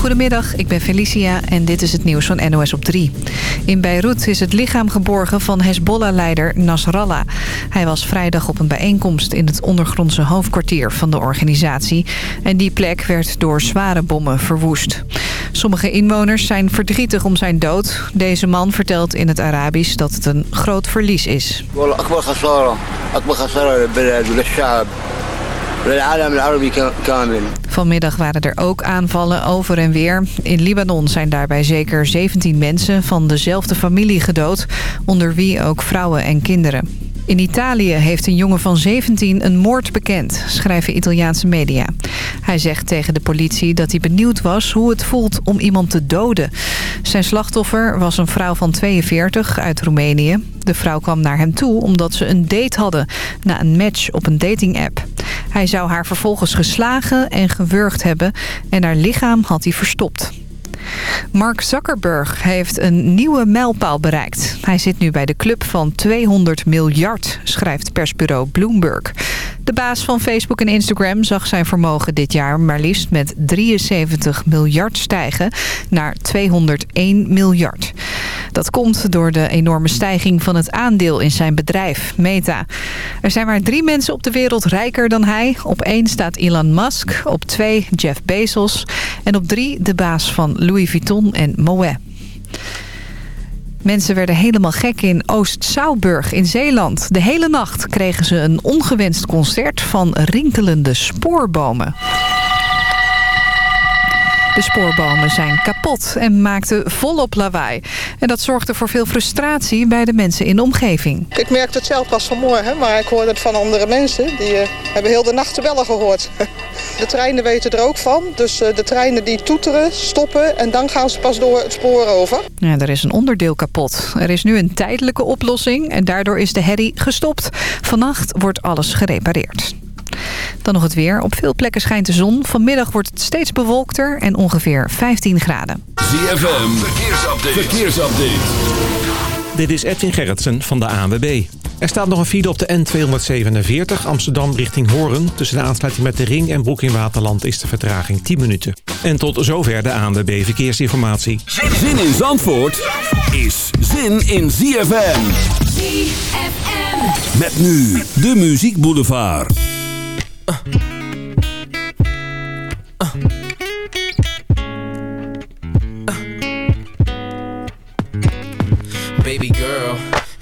Goedemiddag, ik ben Felicia en dit is het nieuws van NOS op 3. In Beirut is het lichaam geborgen van Hezbollah-leider Nasrallah. Hij was vrijdag op een bijeenkomst in het ondergrondse hoofdkwartier van de organisatie. En die plek werd door zware bommen verwoest. Sommige inwoners zijn verdrietig om zijn dood. Deze man vertelt in het Arabisch dat het een groot verlies is. Vanmiddag waren er ook aanvallen over en weer. In Libanon zijn daarbij zeker 17 mensen van dezelfde familie gedood... onder wie ook vrouwen en kinderen. In Italië heeft een jongen van 17 een moord bekend, schrijven Italiaanse media. Hij zegt tegen de politie dat hij benieuwd was hoe het voelt om iemand te doden. Zijn slachtoffer was een vrouw van 42 uit Roemenië. De vrouw kwam naar hem toe omdat ze een date hadden na een match op een datingapp. Hij zou haar vervolgens geslagen en gewurgd hebben en haar lichaam had hij verstopt. Mark Zuckerberg heeft een nieuwe mijlpaal bereikt. Hij zit nu bij de club van 200 miljard, schrijft persbureau Bloomberg. De baas van Facebook en Instagram zag zijn vermogen dit jaar maar liefst met 73 miljard stijgen naar 201 miljard. Dat komt door de enorme stijging van het aandeel in zijn bedrijf, Meta. Er zijn maar drie mensen op de wereld rijker dan hij. Op één staat Elon Musk, op twee Jeff Bezos en op drie de baas van Louis Vuitton en Moet. Mensen werden helemaal gek in Oost-Zouwburg in Zeeland. De hele nacht kregen ze een ongewenst concert van rinkelende spoorbomen. De spoorbomen zijn kapot en maakten volop lawaai. En dat zorgde voor veel frustratie bij de mensen in de omgeving. Ik merkte het zelf pas vanmorgen, maar ik hoorde het van andere mensen. Die uh, hebben heel de nacht de bellen gehoord. De treinen weten er ook van. Dus uh, de treinen die toeteren, stoppen en dan gaan ze pas door het spoor over. Ja, er is een onderdeel kapot. Er is nu een tijdelijke oplossing en daardoor is de herrie gestopt. Vannacht wordt alles gerepareerd. Dan nog het weer. Op veel plekken schijnt de zon. Vanmiddag wordt het steeds bewolkter en ongeveer 15 graden. ZFM, verkeersupdate. verkeersupdate. Dit is Edwin Gerritsen van de ANWB. Er staat nog een file op de N247 Amsterdam richting Horen. Tussen de aansluiting met de Ring en Broek in Waterland is de vertraging 10 minuten. En tot zover de ANWB Verkeersinformatie. Zin in Zandvoort is zin in ZFM. ZFM. Met nu de Muziek Boulevard. Uh. Uh. Uh. Baby girl,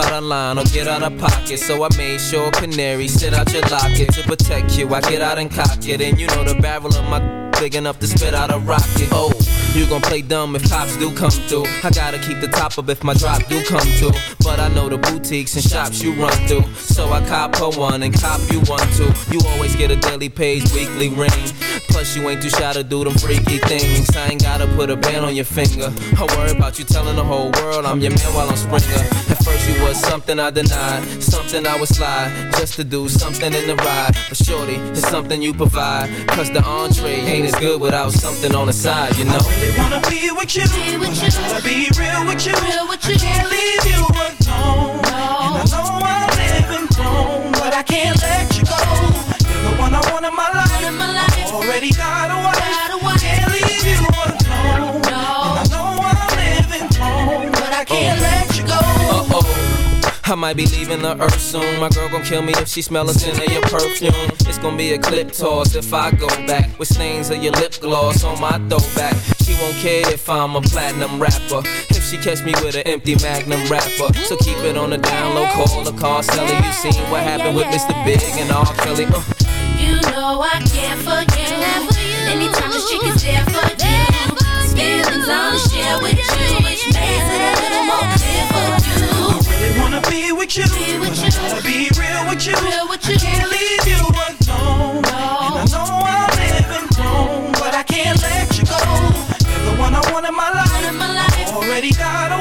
out of line or get out of pocket. So I made sure Canary sit out your locket to protect you. I get out and cock it, and you know the barrel of my big enough to spit out a rocket. Oh, you gon' play dumb if cops do come through. I gotta keep the top up if my drop do come through. But I know the boutiques and shops you run through. So I cop her one and cop you one too. You always get a daily page, weekly ring. Plus you ain't too shy to do them freaky things. I ain't gotta put a band on your finger. I worry about you telling the whole world I'm your man while I'm Springer. At first you was something I denied, something I would slide just to do something in the ride. But shorty, it's something you provide. Cause the entree ain't as good without something on the side, you know. I really wanna be with you. Be with you. I gotta be real with you. Real with you. I can't leave you alone. No. And I know I'm living wrong, but I can't let you go. You're the one I want in my life. In my life. I already got a wife. Got a wife. Can't leave you alone. No. And I know I'm living wrong, but I can't uh. let you go. Uh oh. I might be leaving the earth soon. My girl gon' kill me if she smell a scent of your perfume. It's gon' be a clip toss if I go back with stains of your lip gloss on my throwback. She won't care if I'm a platinum rapper. If she catch me with an empty magnum wrapper. So keep it on the down low, call the car seller. You seen what happened with Mr. Big and R. Kelly. Uh. You know I care for you. Anytime the chick is there for you. Feelings I'll share with you. Which makes it a little more clear for you. I really wanna be with you. Be with but you. I gotta be real with you. Real with I can't leave you alone. No. And I know I'm living wrong, but I can't let you go. You're the one I want in my life. in my life. Already. Got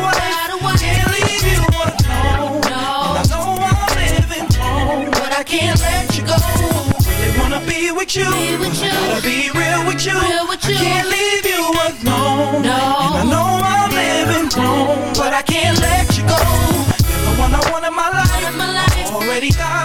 with you. Be with you. I gotta be real with you. Real with you. I can't leave you alone. No. And I know I'm living wrong, but I can't let you go. You're the one I want in my life. In my life. Already. Got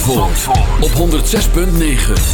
Zandvoort, op 106.9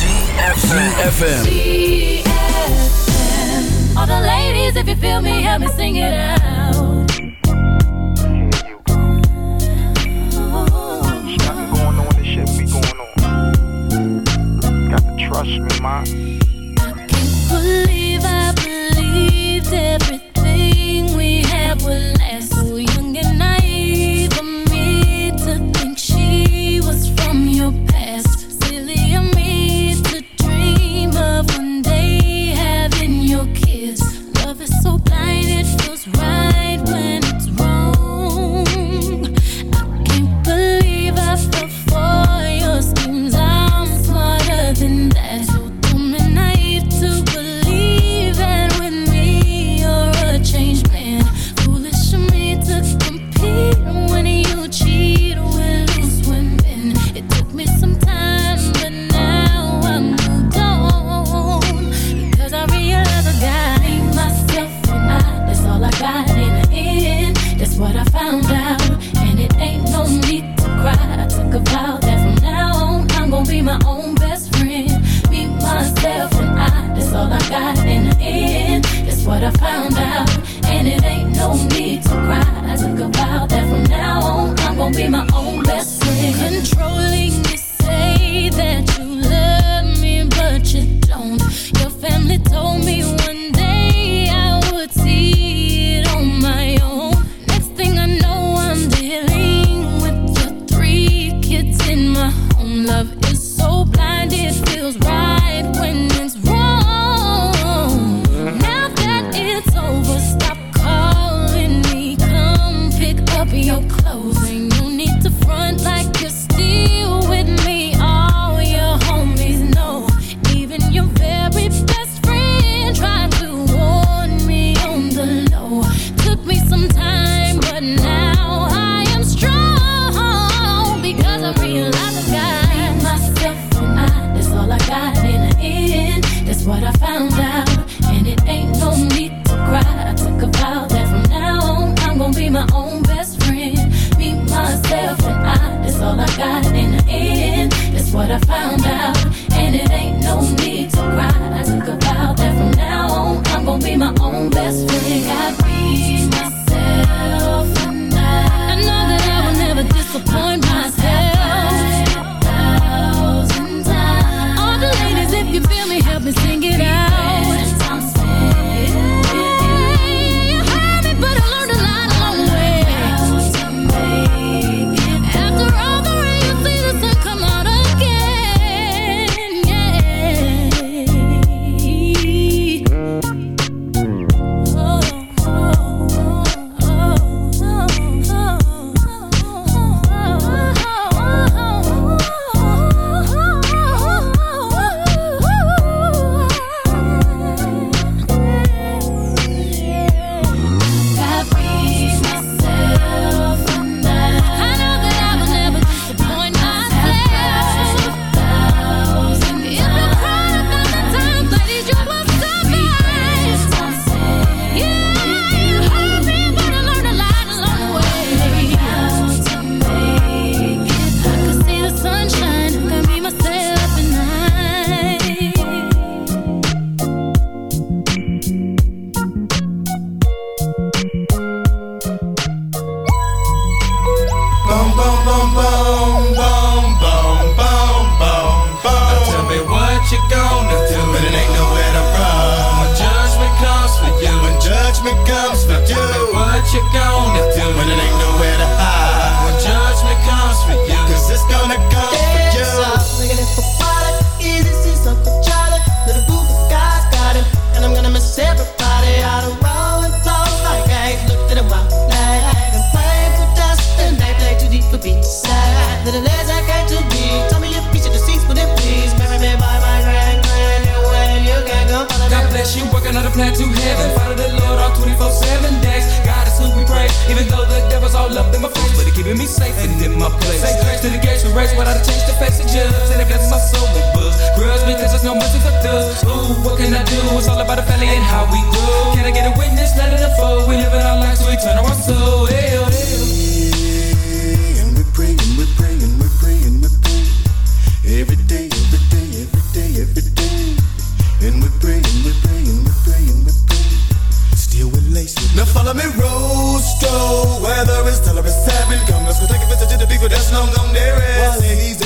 up in my face, but it keeping me safe and in my place. Say grace to the gates of race, but I change the face of. And I bless my soul with books. Grudge because there's no mercy for dust. Ooh, what can I do? It's all about the family and how we do. Can I get a witness? Let it unfold. We live in our lives, we turn our soul. Ew. Oh, oh. And we pray and we pray and we pray and we pray. Every day, every day, every day, every day. And we pray and we pray and we pray and we pray. Still. Now follow me, Rose Stone. Weather is tolerance, having come. Let's go take a visit to the people that's long gone there. While he's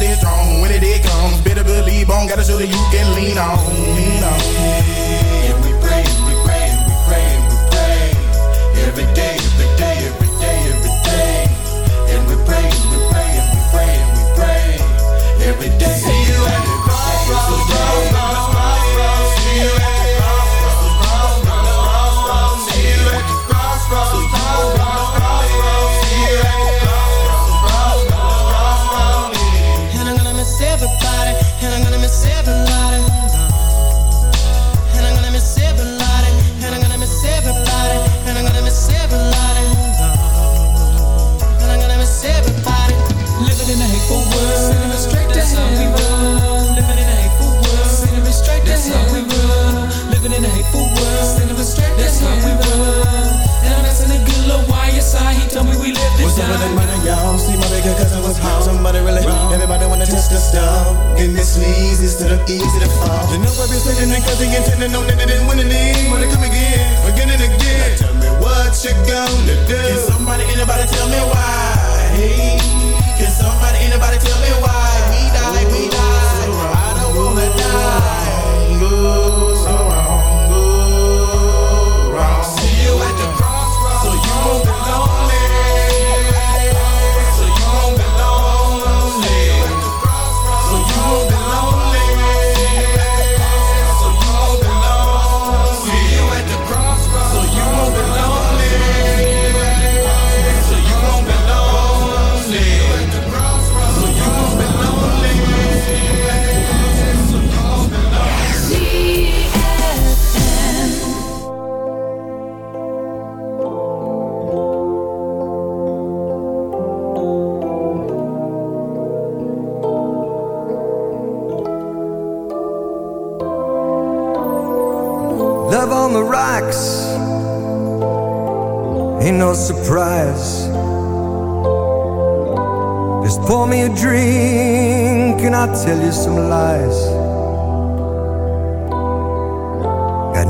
stay strong. When day comes, better believe on. Gotta show that you can lean on. Lean on. And we pray, we pray, we pray, and we pray. Every day, every day, every day, every day. And we pray, we pray, we pray, we pray. Every day. See you at the crossroads, crossroads, crossroads. See you at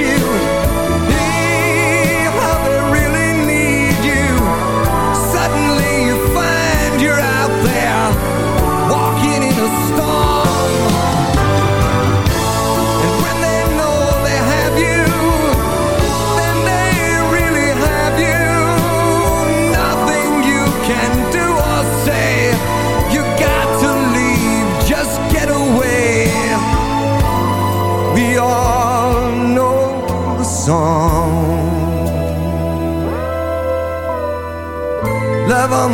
you.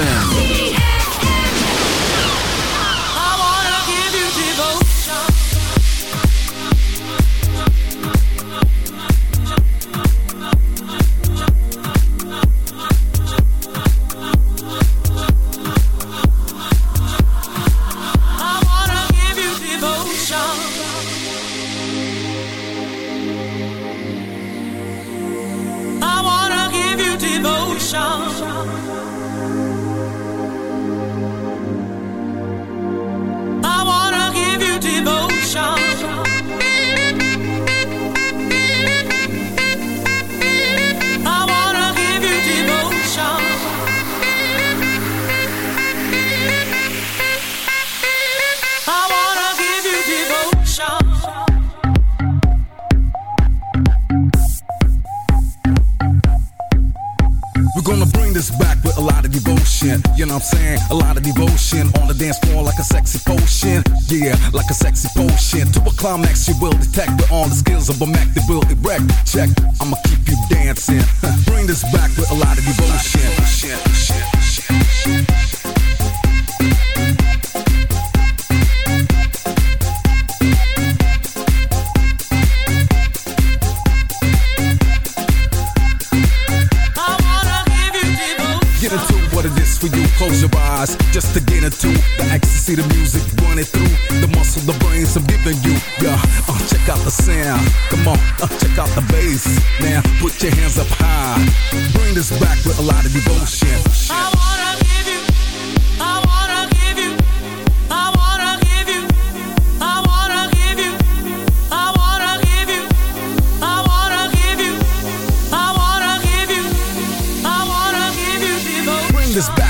ZFM. Sexy potion. To a climax you will detect with all the skills of a Mac that will erect. Check, I'ma keep you dancing. bring this back with a lot of devotion. Close your eyes just to get into the ecstasy, the music running through the muscle, the brains I'm giving you. Yeah, uh, check out the sound. Come on, uh, check out the bass. Now put your hands up high. Bring this back with a lot of devotion. I wanna give you, I wanna give you, I wanna. this back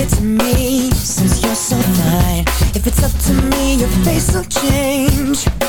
Kinda to me since you're so fine. If it's up to me, your face will change.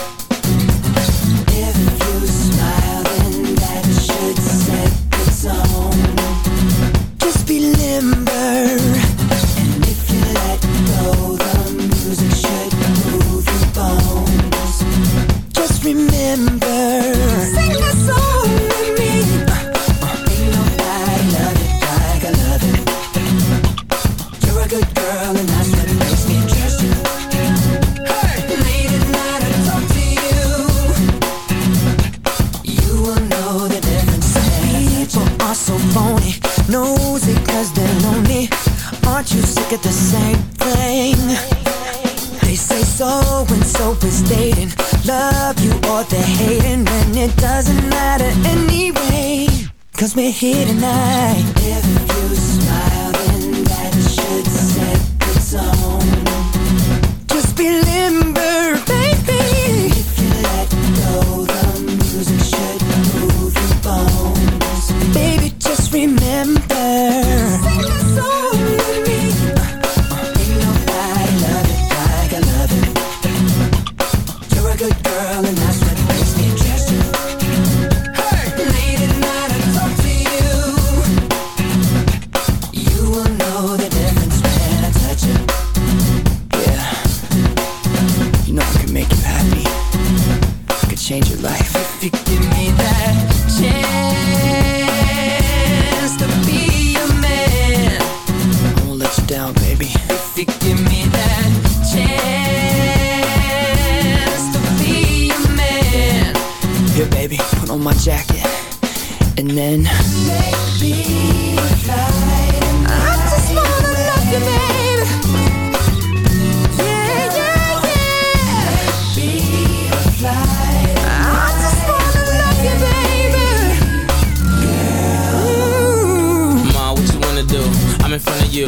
On my jacket, and then maybe I just wanna love you, baby. Yeah, yeah, yeah. Be a flight. I just wanna love you, baby. Ma, what you wanna do? I'm in front of you.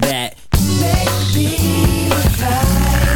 that? I